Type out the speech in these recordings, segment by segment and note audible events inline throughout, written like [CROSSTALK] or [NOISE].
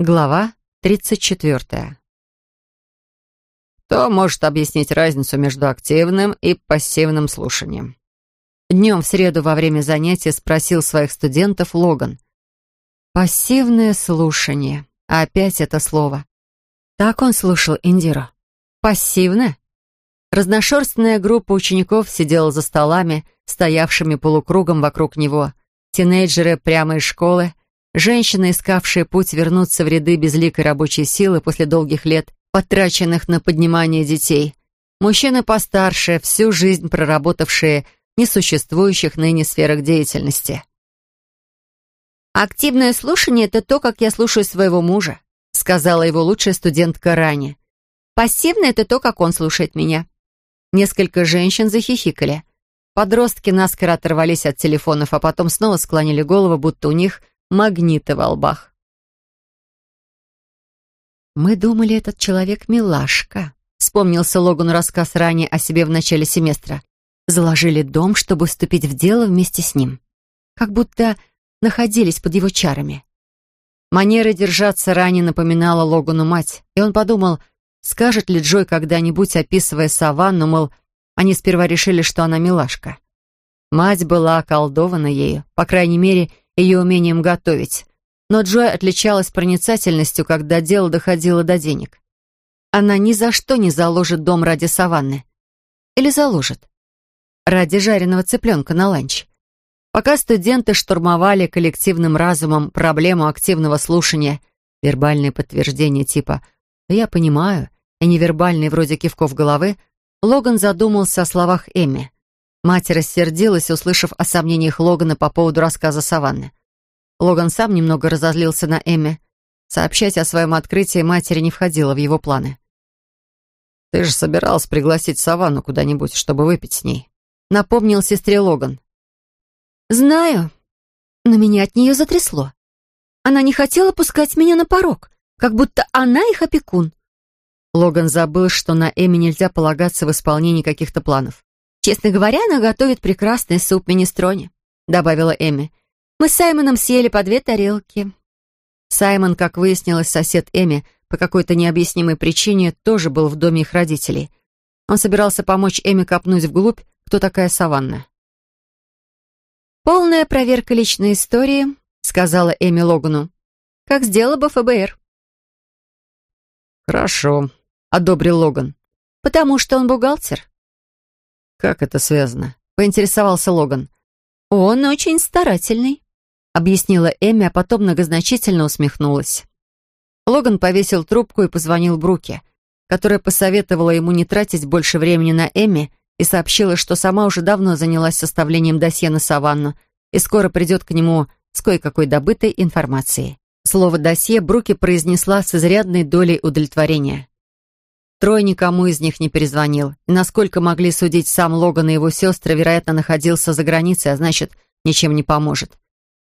Глава 34. Кто может объяснить разницу между активным и пассивным слушанием? Днем в среду во время занятия спросил своих студентов Логан. Пассивное слушание. Опять это слово. Так он слушал Индиру. Пассивно? Разношерстная группа учеников сидела за столами, стоявшими полукругом вокруг него. Тинейджеры прямо из школы, женщины, искавшие путь вернуться в ряды безликой рабочей силы после долгих лет, потраченных на поднимание детей. Мужчины постарше, всю жизнь проработавшие в несуществующих ныне сферах деятельности. «Активное слушание — это то, как я слушаю своего мужа», сказала его лучшая студентка Рани. «Пассивное — это то, как он слушает меня». Несколько женщин захихикали. Подростки наскоро оторвались от телефонов, а потом снова склонили голову, будто у них магниты во лбах. «Мы думали, этот человек милашка», — вспомнился Логану рассказ ранее о себе в начале семестра. «Заложили дом, чтобы вступить в дело вместе с ним. Как будто находились под его чарами». Манера держаться ранее напоминала Логану мать, и он подумал, скажет ли Джой когда-нибудь, описывая саванну, мол, они сперва решили, что она милашка. Мать была околдована ею, по крайней мере, ее умением готовить. Но Джой отличалась проницательностью, когда дело доходило до денег. Она ни за что не заложит дом ради саванны. Или заложит. Ради жареного цыпленка на ланч. Пока студенты штурмовали коллективным разумом проблему активного слушания, вербальные подтверждения типа «я понимаю» и невербальные вроде кивков головы, Логан задумался о словах Эми. Мать рассердилась, услышав о сомнениях Логана по поводу рассказа Саванны. Логан сам немного разозлился на Эмми. Сообщать о своем открытии матери не входило в его планы. «Ты же собирался пригласить Саванну куда-нибудь, чтобы выпить с ней», — напомнил сестре Логан. «Знаю, но меня от нее затрясло. Она не хотела пускать меня на порог, как будто она их опекун». Логан забыл, что на Эми нельзя полагаться в исполнении каких-то планов. «Честно говоря, она готовит прекрасный суп минестрони», — добавила Эми. «Мы с Саймоном съели по две тарелки». Саймон, как выяснилось, сосед Эми, по какой-то необъяснимой причине, тоже был в доме их родителей. Он собирался помочь Эми копнуть вглубь, кто такая Саванна. «Полная проверка личной истории», — сказала Эми Логану. «Как сделала бы ФБР». «Хорошо», — одобрил Логан. «Потому что он бухгалтер». «Как это связано?» — поинтересовался Логан. «Он очень старательный», — объяснила Эми, а потом многозначительно усмехнулась. Логан повесил трубку и позвонил Бруке, которая посоветовала ему не тратить больше времени на Эми и сообщила, что сама уже давно занялась составлением досье на Саванну и скоро придет к нему с кое-какой добытой информацией. Слово «досье» Бруки произнесла с изрядной долей удовлетворения. Трой никому из них не перезвонил, и, насколько могли судить сам Логан и его сестры, вероятно, находился за границей, а значит, ничем не поможет.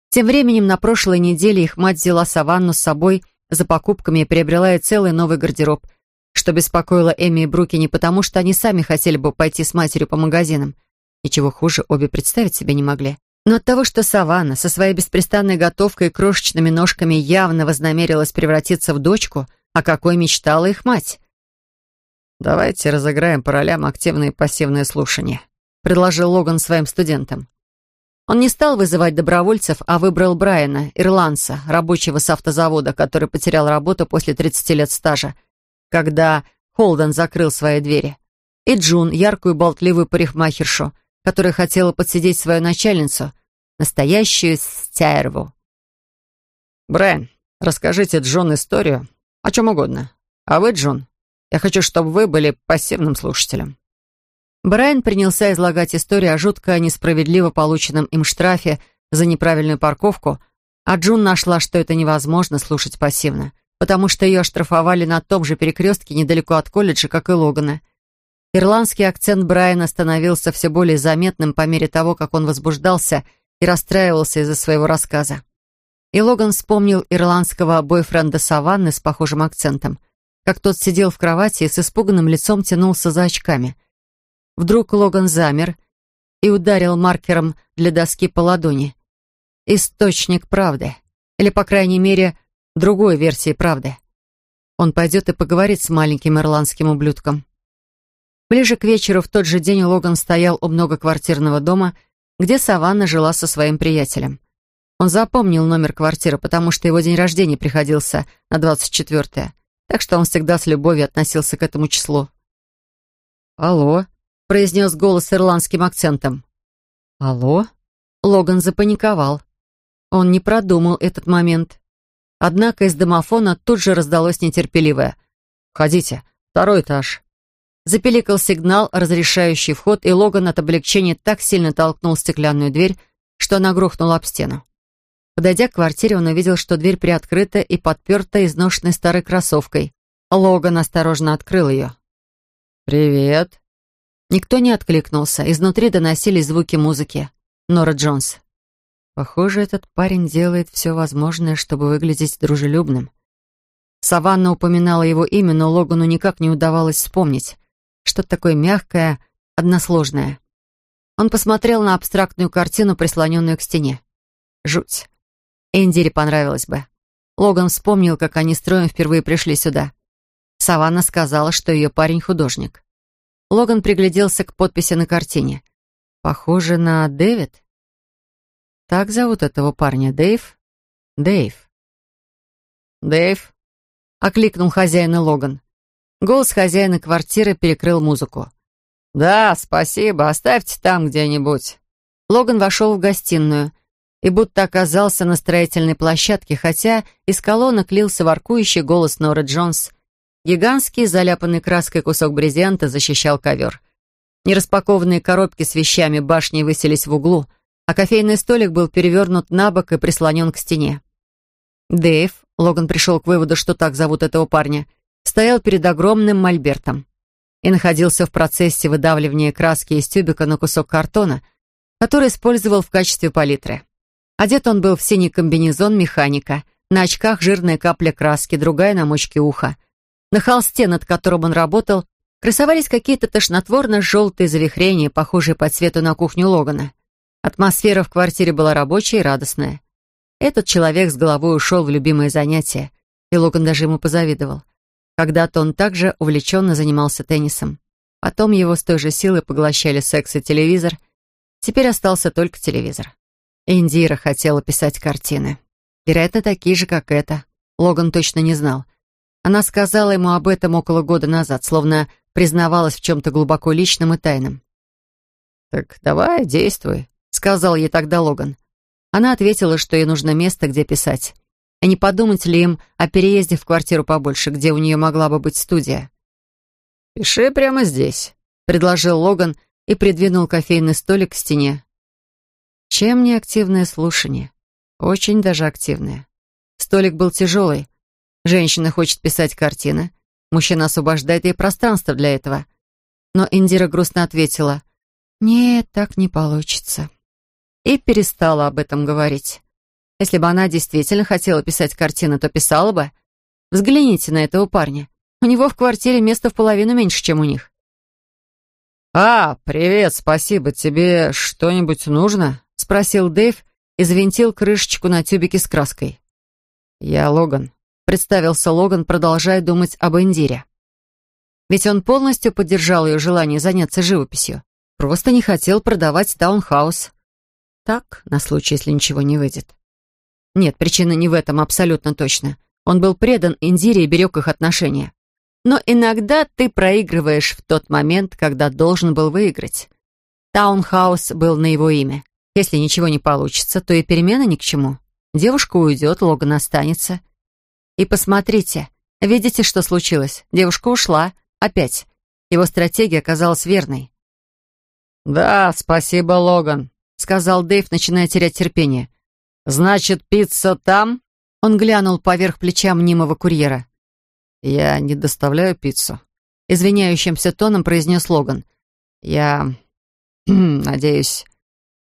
Тем временем на прошлой неделе их мать взяла Саванну с собой за покупками и приобрела ей целый новый гардероб, что беспокоило Эми и Бруки не потому, что они сами хотели бы пойти с матерью по магазинам. Ничего хуже обе представить себе не могли. Но от того, что Саванна со своей беспрестанной готовкой и крошечными ножками явно вознамерилась превратиться в дочку, о какой мечтала их мать. «Давайте разыграем по ролям активное и пассивное слушание», — предложил Логан своим студентам. Он не стал вызывать добровольцев, а выбрал Брайана, ирландца, рабочего с автозавода, который потерял работу после 30 лет стажа, когда Холден закрыл свои двери, и Джун, яркую болтливую парикмахершу, которая хотела подсидеть свою начальницу, настоящую стерву. «Брайан, расскажите Джон историю, о чем угодно. А вы, Джон, я хочу, чтобы вы были пассивным слушателем». Брайан принялся излагать историю о жутко несправедливо полученном им штрафе за неправильную парковку, а Джун нашла, что это невозможно слушать пассивно, потому что ее оштрафовали на том же перекрестке недалеко от колледжа, как и Логана. Ирландский акцент Брайана становился все более заметным по мере того, как он возбуждался и расстраивался из-за своего рассказа. И Логан вспомнил ирландского бойфренда Саванны с похожим акцентом — как тот сидел в кровати и с испуганным лицом тянулся за очками. Вдруг Логан замер и ударил маркером для доски по ладони. Источник правды. Или, по крайней мере, другой версии правды. Он пойдет и поговорит с маленьким ирландским ублюдком. Ближе к вечеру в тот же день Логан стоял у многоквартирного дома, где Саванна жила со своим приятелем. Он запомнил номер квартиры, потому что его день рождения приходился на 24-е, так что он всегда с любовью относился к этому числу. «Алло», — произнес голос с ирландским акцентом. «Алло?» Логан запаниковал. Он не продумал этот момент. Однако из домофона тут же раздалось нетерпеливое. «Входите, второй этаж». Запеликал сигнал, разрешающий вход, и Логан от облегчения так сильно толкнул стеклянную дверь, что она грохнула об стену. Подойдя к квартире, он увидел, что дверь приоткрыта и подперта изношенной старой кроссовкой. Логан осторожно открыл ее. «Привет». Никто не откликнулся. Изнутри доносились звуки музыки. Нора Джонс. Похоже, этот парень делает все возможное, чтобы выглядеть дружелюбным. Саванна упоминала его имя, но Логану никак не удавалось вспомнить. Что-то такое мягкое, односложное. Он посмотрел на абстрактную картину, прислоненную к стене. Жуть. Эндире понравилось бы. Логан вспомнил, как они строем впервые пришли сюда. Саванна сказала, что ее парень художник. Логан пригляделся к подписи на картине. Похоже на Дэвид. Так зовут этого парня, Дэйв? Дэйв. «Дэйв?» — окликнул хозяина Логан. Голос хозяина квартиры перекрыл музыку. «Да, спасибо, оставьте там где-нибудь». Логан вошел в гостиную и будто оказался на строительной площадке, хотя из колонок лился воркующий голос Норы Джонс. Гигантский, заляпанный краской кусок брезента защищал ковер. Нераспакованные коробки с вещами башни высились в углу, а кофейный столик был перевернут на бок и прислонен к стене. Дэйв, Логан пришел к выводу, что так зовут этого парня, стоял перед огромным мольбертом и находился в процессе выдавливания краски из тюбика на кусок картона, который использовал в качестве палитры. Одет он был в синий комбинезон механика, на очках жирная капля краски, другая на мочке уха. На холсте, над которым он работал, красовались какие-то тошнотворно-желтые завихрения, похожие по цвету на кухню Логана. Атмосфера в квартире была рабочая и радостная. Этот человек с головой ушел в любимое занятие, и Логан даже ему позавидовал. Когда-то он также увлеченно занимался теннисом. Потом его с той же силой поглощали секс и телевизор. Теперь остался только телевизор. Индира хотела писать картины. Вероятно, такие же, как эта. Логан точно не знал. Она сказала ему об этом около года назад, словно признавалась в чем-то глубоко личном и тайном. «Так давай, действуй», — сказал ей тогда Логан. Она ответила, что ей нужно место, где писать. И не подумать ли им о переезде в квартиру побольше, где у нее могла бы быть студия? «Пиши прямо здесь», — предложил Логан и придвинул кофейный столик к стене. Чем не активное слушание? Очень даже активное. Столик был тяжелый. Женщина хочет писать картины. Мужчина освобождает ей пространство для этого. Но Индира грустно ответила, «Нет, так не получится». И перестала об этом говорить. Если бы она действительно хотела писать картины, то писала бы. Взгляните на этого парня. У него в квартире места в половину меньше, чем у них. «А, привет, спасибо. Тебе что-нибудь нужно?» — спросил Дэйв и завинтил крышечку на тюбике с краской. «Я Логан», — представился Логан, продолжая думать об Индире. Ведь он полностью поддержал ее желание заняться живописью. Просто не хотел продавать таунхаус. Так, на случай, если ничего не выйдет. Нет, причина не в этом абсолютно точно. Он был предан Индире и берег их отношения. Но иногда ты проигрываешь в тот момент, когда должен был выиграть. Таунхаус был на его имя. Если ничего не получится, то и перемена ни к чему. Девушка уйдет, Логан останется. И посмотрите, видите, что случилось? Девушка ушла. Опять. Его стратегия оказалась верной. «Да, спасибо, Логан», — сказал Дэйв, начиная терять терпение. «Значит, пицца там?» Он глянул поверх плеча мнимого курьера. «Я не доставляю пиццу», — извиняющимся тоном произнес Логан. «Я... [CLEARS THROAT] надеюсь,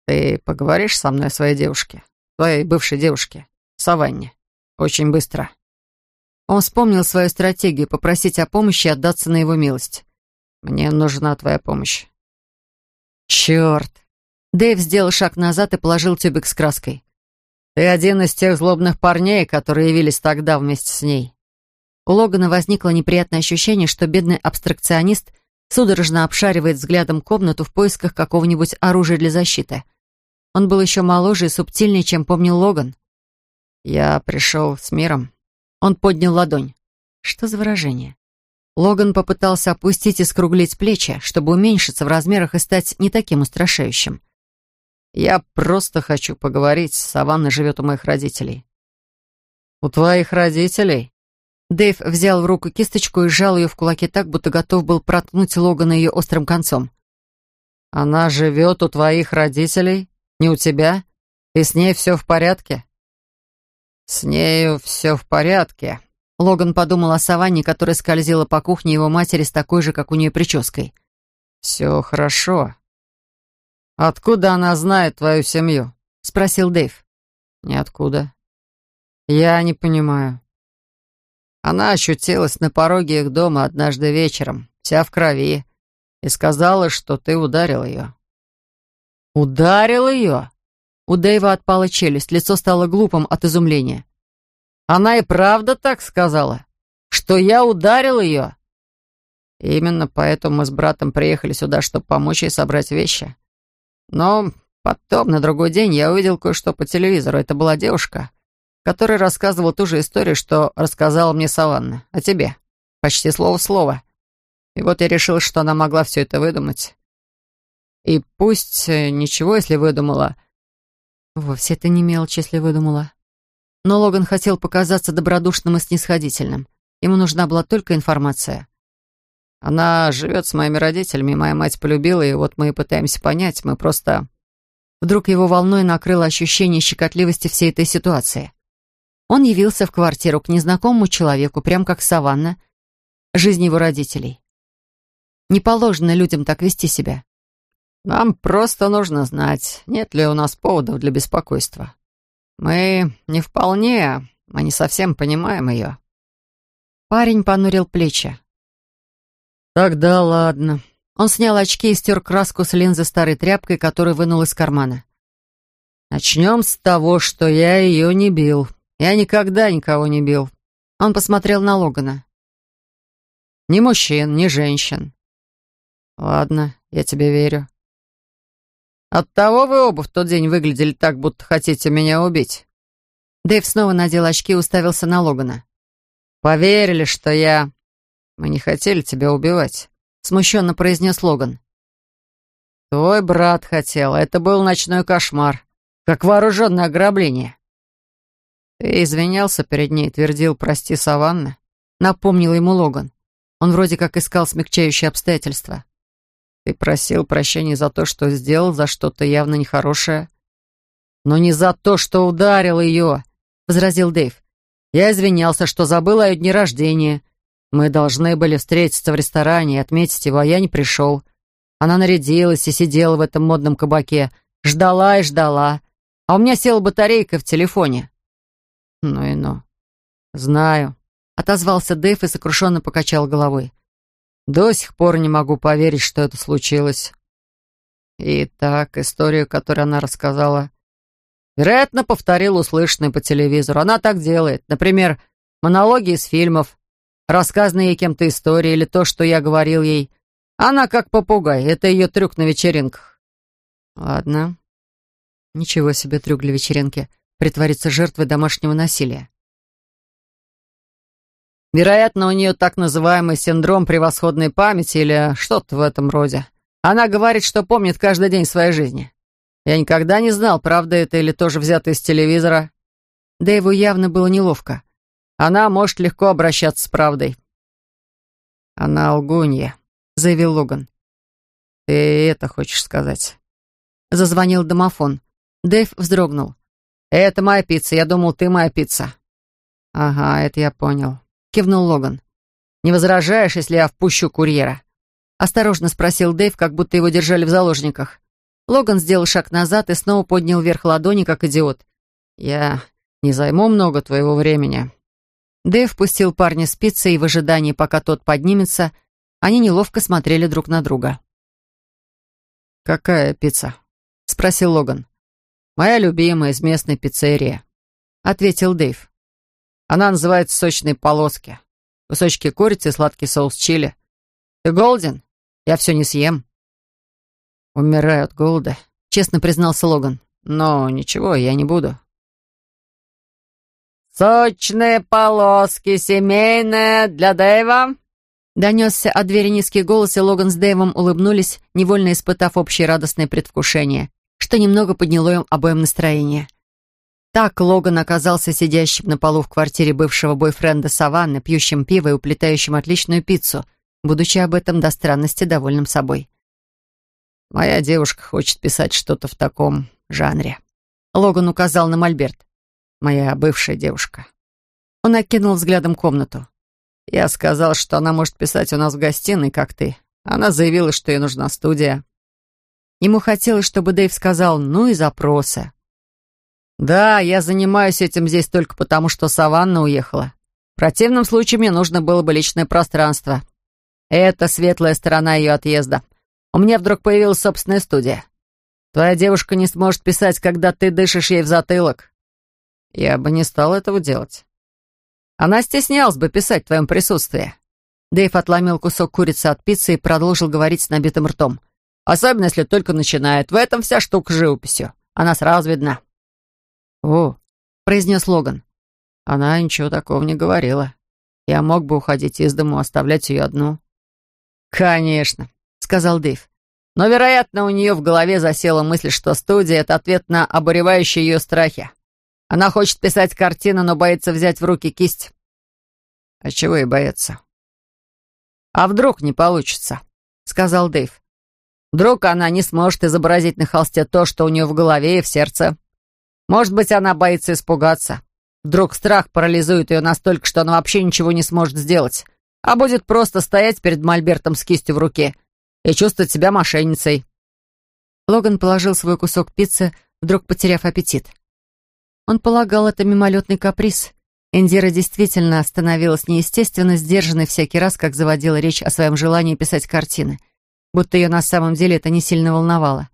ты поговоришь со мной о своей девушке? Твоей бывшей девушке? Саванне? Очень быстро». Он вспомнил свою стратегию попросить о помощи и отдаться на его милость. «Мне нужна твоя помощь». «Черт!» Дэйв сделал шаг назад и положил тюбик с краской. Ты один из тех злобных парней, которые явились тогда вместе с ней». У Логана возникло неприятное ощущение, что бедный абстракционист судорожно обшаривает взглядом комнату в поисках какого-нибудь оружия для защиты. Он был еще моложе и субтильнее, чем помнил Логан. «Я пришел с миром». Он поднял ладонь. Что за выражение? Логан попытался опустить и скруглить плечи, чтобы уменьшиться в размерах и стать не таким устрашающим. «Я просто хочу поговорить. Саванна живет у моих родителей». «У твоих родителей?» Дэйв взял в руку кисточку и сжал ее в кулаке так, будто готов был проткнуть Логана ее острым концом. «Она живет у твоих родителей? Не у тебя? И с ней все в порядке?» «С нею все в порядке», Логан подумал о саванне, которая скользила по кухне его матери с такой же, как у нее, прической. «Все хорошо. Откуда она знает твою семью?» — спросил Дэйв. «Ниоткуда. Я не понимаю». Она ощутилась на пороге их дома однажды вечером, вся в крови, и сказала, что ты ударил ее. «Ударил ее?» У Дэйва отпала челюсть, лицо стало глупым от изумления. Она и правда так сказала, что я ударил ее. Именно поэтому мы с братом приехали сюда, чтобы помочь ей собрать вещи. Но потом, на другой день, я увидел кое-что по телевизору. Это была девушка, которая рассказывала ту же историю, что рассказала мне Саванна. О тебе. Почти слово в слово. И вот я решил, что она могла все это выдумать. И пусть э, ничего, если выдумала. Вовсе это не мелочь, если выдумала. Но Логан хотел показаться добродушным и снисходительным. Ему нужна была только информация. Она живет с моими родителями, моя мать полюбила, и вот мы и пытаемся понять, мы просто... Вдруг его волной накрыло ощущение щекотливости всей этой ситуации. Он явился в квартиру к незнакомому человеку, прям как Саванна, жизнь его родителей. Не положено людям так вести себя. Нам просто нужно знать, нет ли у нас поводов для беспокойства. Мы не вполне, мы не совсем понимаем ее. Парень понурил плечи. Тогда ладно. Он снял очки и стер краску с линзы старой тряпкой, которую вынул из кармана. Начнем с того, что я ее не бил. Я никогда никого не бил. Он посмотрел на Логана. Ни мужчин, ни женщин. Ладно, я тебе верю. Оттого вы оба в тот день выглядели так, будто хотите меня убить. Дэйв снова надел очки и уставился на Логана. Поверили, что я... Мы не хотели тебя убивать, смущенно произнес Логан. Твой брат хотел. Это был ночной кошмар. Как вооруженное ограбление. Ты извинялся перед ней, твердил «прости, Саванна», напомнил ему Логан. Он вроде как искал смягчающие обстоятельства. Ты просил прощения за то, что сделал, за что-то явно нехорошее. Но не за то, что ударил ее, — возразил Дэйв. Я извинялся, что забыл о ее дне рождения. Мы должны были встретиться в ресторане и отметить его, а я не пришел. Она нарядилась и сидела в этом модном кабаке, ждала и ждала. А у меня села батарейка в телефоне. Ну и ну. Знаю, — отозвался Дэйв и сокрушенно покачал головой. До сих пор не могу поверить, что это случилось. Итак, историю, которую она рассказала, вероятно, повторил услышанный по телевизору. Она так делает. Например, монологи из фильмов, рассказанные ей кем-то истории или то, что я говорил ей. Она как попугай. Это ее трюк на вечеринках. Ладно. Ничего себе трюк для вечеринки. Притвориться жертвой домашнего насилия. Вероятно, у нее так называемый синдром превосходной памяти или что-то в этом роде. Она говорит, что помнит каждый день своей жизни. Я никогда не знал, правда это или тоже взято из телевизора. Дэйву явно было неловко. Она может легко обращаться с правдой. «Она лгунья», — заявил Логан. «Ты это хочешь сказать?» Зазвонил домофон. Дэйв вздрогнул. «Это моя пицца. Я думал, ты моя пицца». «Ага, это я понял кивнул Логан. «Не возражаешь, если я впущу курьера?» Осторожно спросил Дэйв, как будто его держали в заложниках. Логан сделал шаг назад и снова поднял вверх ладони, как идиот. «Я не займу много твоего времени». Дэйв пустил парня с пиццей, и в ожидании, пока тот поднимется, они неловко смотрели друг на друга. «Какая пицца?» — спросил Логан. Моя любимая из местной пиццерии», — ответил Дэйв. «Она называется «Сочные полоски». Кусочки курицы, сладкий соус чили. Ты голоден? Я все не съем». «Умираю от голода», — честно признался Логан. «Но ничего, я не буду». «Сочные полоски, семейная для Дэйва?» Донесся от двери низкий голос, и Логан с Дэйвом улыбнулись, невольно испытав общее радостное предвкушение, что немного подняло им обоим настроение. Так Логан оказался сидящим на полу в квартире бывшего бойфренда Саванны, пьющим пиво и уплетающим отличную пиццу, будучи об этом до странности довольным собой. «Моя девушка хочет писать что-то в таком жанре». Логан указал на Мольберт. «Моя бывшая девушка». Он окинул взглядом комнату. Я сказал, что она может писать у нас в гостиной, как ты. Она заявила, что ей нужна студия. Ему хотелось, чтобы Дэйв сказал «ну и запросы». «Да, я занимаюсь этим здесь только потому, что Саванна уехала. В противном случае мне нужно было бы личное пространство. Это светлая сторона ее отъезда. У меня вдруг появилась собственная студия. Твоя девушка не сможет писать, когда ты дышишь ей в затылок. Я бы не стал этого делать. Она стеснялась бы писать в твоем присутствии». Дэйв отломил кусок курицы от пиццы и продолжил говорить с набитым ртом. «Особенно, если только начинает. В этом вся штука живописью. Она сразу видна». «О», — произнес Логан. «Она ничего такого не говорила. Я мог бы уходить из дому, оставлять ее одну». «Конечно», — сказал Дэйв. «Но, вероятно, у нее в голове засела мысль, что студия — это ответ на обуревающие ее страхи. Она хочет писать картину, но боится взять в руки кисть. А чего и бояться? А вдруг не получится, сказал Дэйв. Вдруг она не сможет изобразить на холсте то, что у нее в голове и в сердце. Может быть, она боится испугаться. Вдруг страх парализует ее настолько, что она вообще ничего не сможет сделать, а будет просто стоять перед мольбертом с кистью в руке и чувствовать себя мошенницей. Логан положил свой кусок пиццы, вдруг потеряв аппетит. Он полагал это мимолетный каприз. Индира действительно становилась неестественно сдержанной всякий раз, как заводила речь о своем желании писать картины, будто ее на самом деле это не сильно волновало.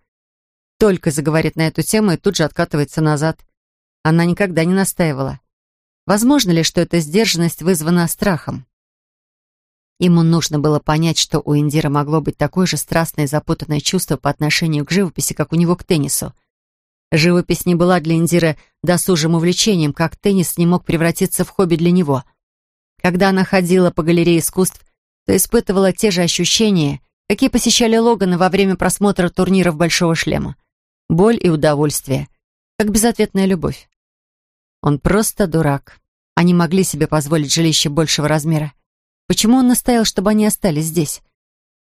Только заговорит на эту тему и тут же откатывается назад. Она никогда не настаивала. Возможно ли, что эта сдержанность вызвана страхом? Ему нужно было понять, что у Индира могло быть такое же страстное и запутанное чувство по отношению к живописи, как у него к теннису — Живопись не была для Индиры досужим увлечением, как теннис не мог превратиться в хобби для него. Когда она ходила по галерее искусств, то испытывала те же ощущения, какие посещали Логана во время просмотра турниров «Большого шлема». Боль и удовольствие, как безответная любовь. Он просто дурак. Они могли себе позволить жилище большего размера. Почему он настоял, чтобы они остались здесь?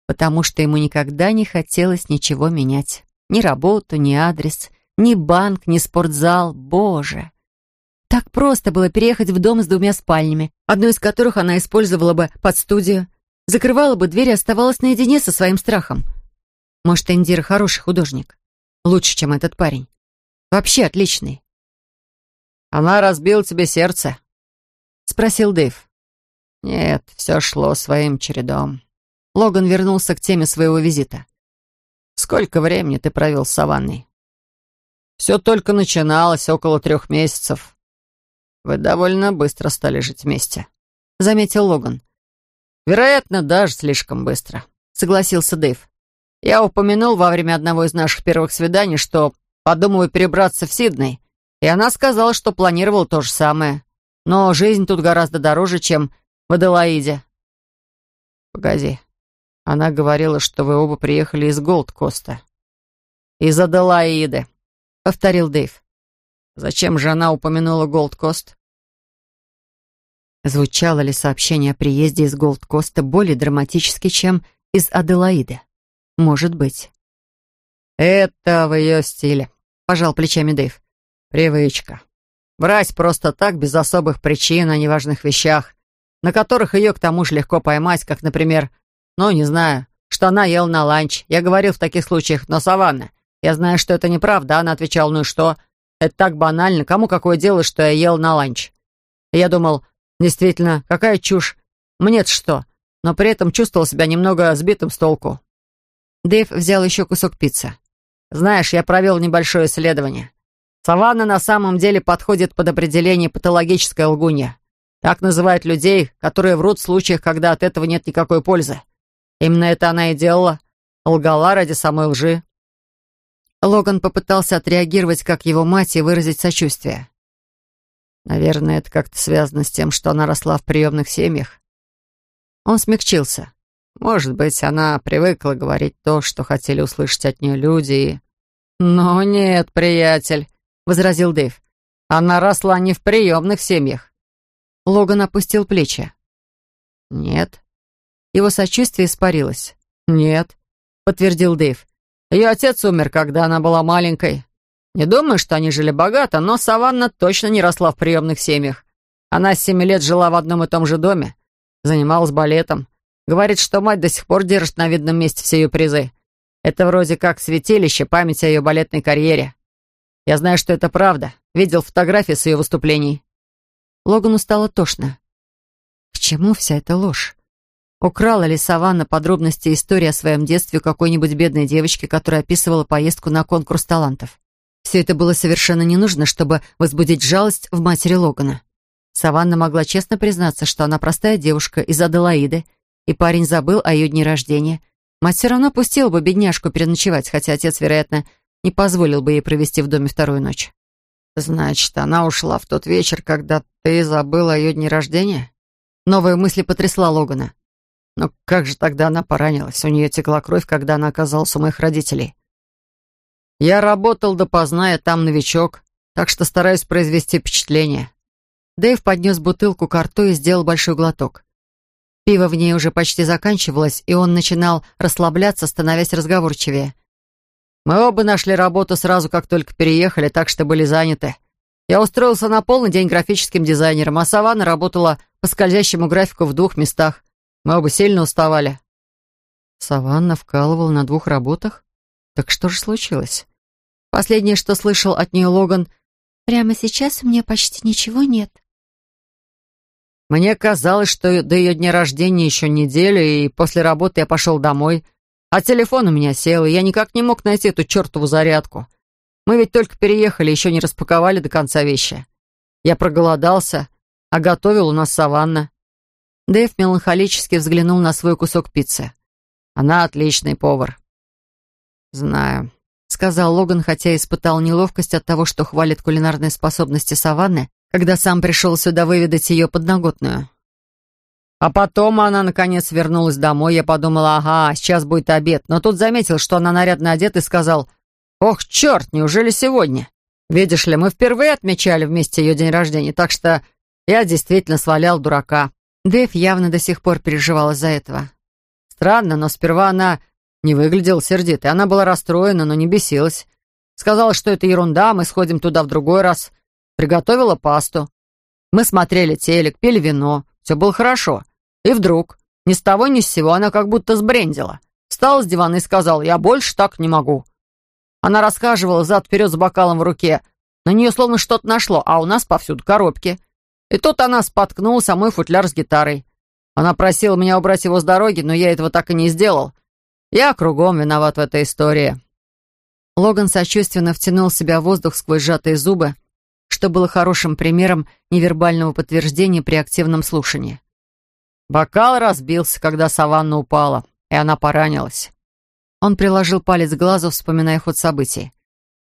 Потому что ему никогда не хотелось ничего менять. Ни работу, ни адрес, ни банк, ни спортзал, боже. Так просто было переехать в дом с двумя спальнями, одну из которых она использовала бы под студию, закрывала бы дверь и оставалась наедине со своим страхом. Может, Индира хороший художник. Лучше, чем этот парень. Вообще отличный. «Она разбила тебе сердце?» — спросил Дэйв. «Нет, все шло своим чередом». Логан вернулся к теме своего визита. «Сколько времени ты провел с Саванной?» Все только начиналось, около трех месяцев. Вы довольно быстро стали жить вместе», — заметил Логан. «Вероятно, даже слишком быстро», — согласился Дэйв. «Я упомянул во время одного из наших первых свиданий, что подумываю перебраться в Сидней, и она сказала, что планировала то же самое. Но жизнь тут гораздо дороже, чем в Аделаиде». «Погоди. Она говорила, что вы оба приехали из Голд-Коста». «Из Аделаиды», — повторил Дэйв. «Зачем же она упомянула Голд-Кост?» Звучало ли сообщение о приезде из Голд-Коста более драматически, чем из Аделаиды? Может быть. «Это в ее стиле», — пожал плечами Дэйв. «Привычка. Врать просто так, без особых причин о неважных вещах, на которых ее к тому же легко поймать, как, например, ну, не знаю, что она ела на ланч. Я говорил в таких случаях, но Саванна, я знаю, что это неправда. Она отвечала, ну и что? Это так банально. Кому какое дело, что я ел на ланч? я думал, действительно, какая чушь. Мне-то что? Но при этом чувствовал себя немного сбитым с толку. Дэйв взял еще кусок пиццы. Знаешь, я провел небольшое исследование. Саванна на самом деле подходит под определение патологическая лгунья. Так называют людей, которые врут в случаях, когда от этого нет никакой пользы. Именно это она и делала. Лгала ради самой лжи. Логан попытался отреагировать, как его мать, и выразить сочувствие. Наверное, это как-то связано с тем, что она росла в приемных семьях. Он смягчился. Может быть, она привыкла говорить то, что хотели услышать от нее люди, и... «Но нет, приятель», — возразил Дэйв. «Она росла не в приемных семьях». Логан опустил плечи. «Нет». Его сочувствие испарилось. «Нет», — подтвердил Дэйв. Ее отец умер, когда она была маленькой. Не думаю, что они жили богато, но Саванна точно не росла в приемных семьях. Она с семи лет жила в одном и том же доме, занималась балетом. Говорит, что мать до сих пор держит на видном месте все ее призы. Это вроде как святилище, память о ее балетной карьере. Я знаю, что это правда. Видел фотографии с ее выступлений. Логану стало тошно. К чему вся эта ложь? Украла ли Саванна подробности истории о своем детстве какой-нибудь бедной девочки, которая описывала поездку на конкурс талантов? Все это было совершенно не нужно, чтобы возбудить жалость в матери Логана. Саванна могла честно признаться, что она простая девушка из Аделаиды, и парень забыл о ее дне рождения. Мать все равно пустила бы бедняжку переночевать, хотя отец, вероятно, не позволил бы ей провести в доме вторую ночь. «Значит, она ушла в тот вечер, когда ты забыл о ее дне рождения?» Новая мысль потрясла Логана. Но как же тогда она поранилась? У нее текла кровь, когда она оказалась у моих родителей. Я работал допоздна, я там новичок, так что стараюсь произвести впечатление. Дэйв поднес бутылку к рту и сделал большой глоток. Пиво в ней уже почти заканчивалось, и он начинал расслабляться, становясь разговорчивее. Мы оба нашли работу сразу, как только переехали, так что были заняты. Я устроился на полный день графическим дизайнером, а Саванна работала по скользящему графику в двух местах. Мы оба сильно уставали». Саванна вкалывала на двух работах? Так что же случилось? Последнее, что слышал от нее Логан, «Прямо сейчас у меня почти ничего нет». Мне казалось, что до ее дня рождения еще неделю, и после работы я пошел домой, а телефон у меня сел, и я никак не мог найти эту чертову зарядку. Мы ведь только переехали, еще не распаковали до конца вещи. Я проголодался, а готовил у нас саванна. Дэйв меланхолически взглянул на свой кусок пиццы. «Она отличный повар». «Знаю», — сказал Логан, хотя испытал неловкость от того, что хвалит кулинарные способности Саванны, когда сам пришел сюда выведать ее подноготную. А потом она, наконец, вернулась домой. Я подумала, ага, сейчас будет обед. Но тут заметил, что она нарядно одета и сказал, «Ох, черт, неужели сегодня?» Видишь ли, мы впервые отмечали вместе ее день рождения, так что я действительно свалял дурака. Дэйв явно до сих пор переживал из-за этого. Странно, но сперва она не выглядела сердитой. Она была расстроена, но не бесилась. Сказала, что это ерунда, мы сходим туда в другой раз. Приготовила пасту. Мы смотрели телек, пили вино. Все было хорошо. И вдруг, ни с того ни с сего, она как будто сбрендила. Встала с дивана и сказала, я больше так не могу. Она рассказывала зад-вперед с бокалом в руке. На нее словно что-то нашло, а у нас повсюду коробки. И тут она споткнулась о мой футляр с гитарой. Она просила меня убрать его с дороги, но я этого так и не сделал. Я кругом виноват в этой истории». Логан сочувственно втянул в себя воздух сквозь сжатые зубы, что было хорошим примером невербального подтверждения при активном слушании. Бокал разбился, когда саванна упала, и она поранилась. Он приложил палец к глазу, вспоминая ход событий.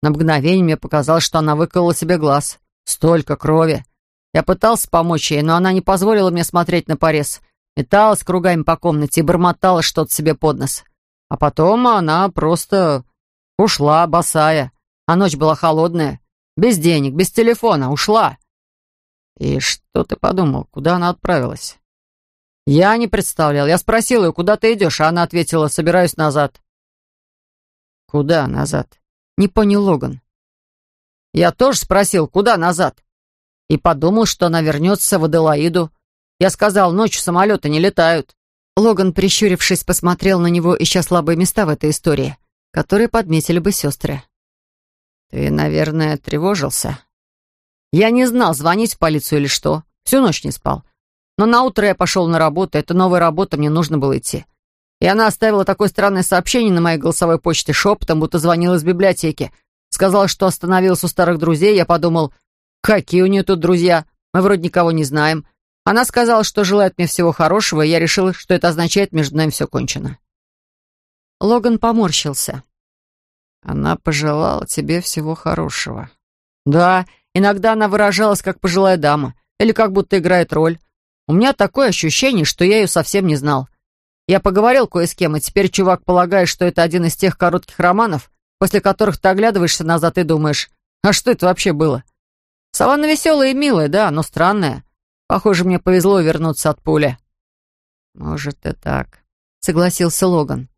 На мгновение мне показалось, что она выколола себе глаз. Столько крови. Я пытался помочь ей, но она не позволила мне смотреть на порез. Металась кругами по комнате и бормотала что-то себе под нос. А потом она просто ушла, босая. А ночь была холодная. Без денег, без телефона. Ушла. И что ты подумал, куда она отправилась? Я не представлял. Я спросил ее, куда ты идешь, а она ответила, собираюсь назад. Куда назад? Не понял Логан. Я тоже спросил, куда назад? и подумал, что она вернется в Аделаиду. Я сказал, ночью самолеты не летают. Логан, прищурившись, посмотрел на него, ища слабые места в этой истории, которые подметили бы сестры. «Ты, наверное, тревожился?» «Я не знал, звонить в полицию или что. Всю ночь не спал. Но на утро я пошел на работу. Это новая работа, мне нужно было идти. И она оставила такое странное сообщение на моей голосовой почте шепотом, будто звонила из библиотеки. Сказала, что остановилась у старых друзей. Я подумал, какие у нее тут друзья? Мы вроде никого не знаем. Она сказала, что желает мне всего хорошего, и я решил, что это означает, между нами все кончено. Логан поморщился. Она пожелала тебе всего хорошего. Да, иногда она выражалась как пожилая дама, или как будто играет роль. У меня такое ощущение, что я ее совсем не знал. Я поговорил кое с кем, и теперь чувак полагает, что это один из тех коротких романов, после которых ты оглядываешься назад и думаешь, а что это вообще было? Саванна веселая и милая, да, но странная. Похоже, мне повезло вернуться от пули. Может и так, согласился Логан.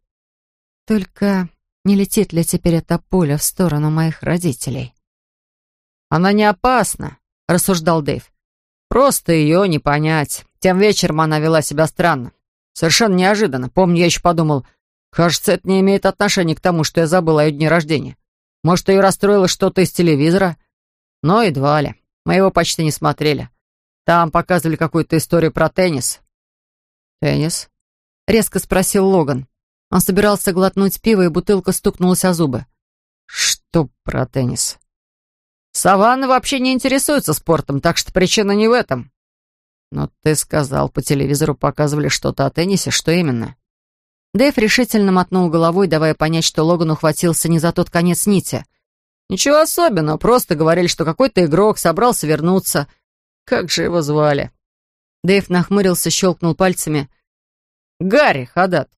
Только не летит ли теперь эта пуля в сторону моих родителей? Она не опасна, рассуждал Дэйв. Просто ее не понять. Тем вечером она вела себя странно. Совершенно неожиданно. Помню, я еще подумал, кажется, это не имеет отношения к тому, что я забыл о ее дне рождения. Может, ее расстроило что-то из телевизора? Но едва ли. Мы его почти не смотрели. Там показывали какую-то историю про теннис. «Теннис?» — резко спросил Логан. Он собирался глотнуть пиво, и бутылка стукнулась о зубы. «Что про теннис?» «Саванна вообще не интересуется спортом, так что причина не в этом». «Но ты сказал, по телевизору показывали что-то о теннисе. Что именно?» Дэйв решительно мотнул головой, давая понять, что Логан ухватился не за тот конец нити. «Ничего особенного, просто говорили, что какой-то игрок собрался вернуться. Как же его звали?» Дэйв нахмурился, щелкнул пальцами. «Гарри Хадат.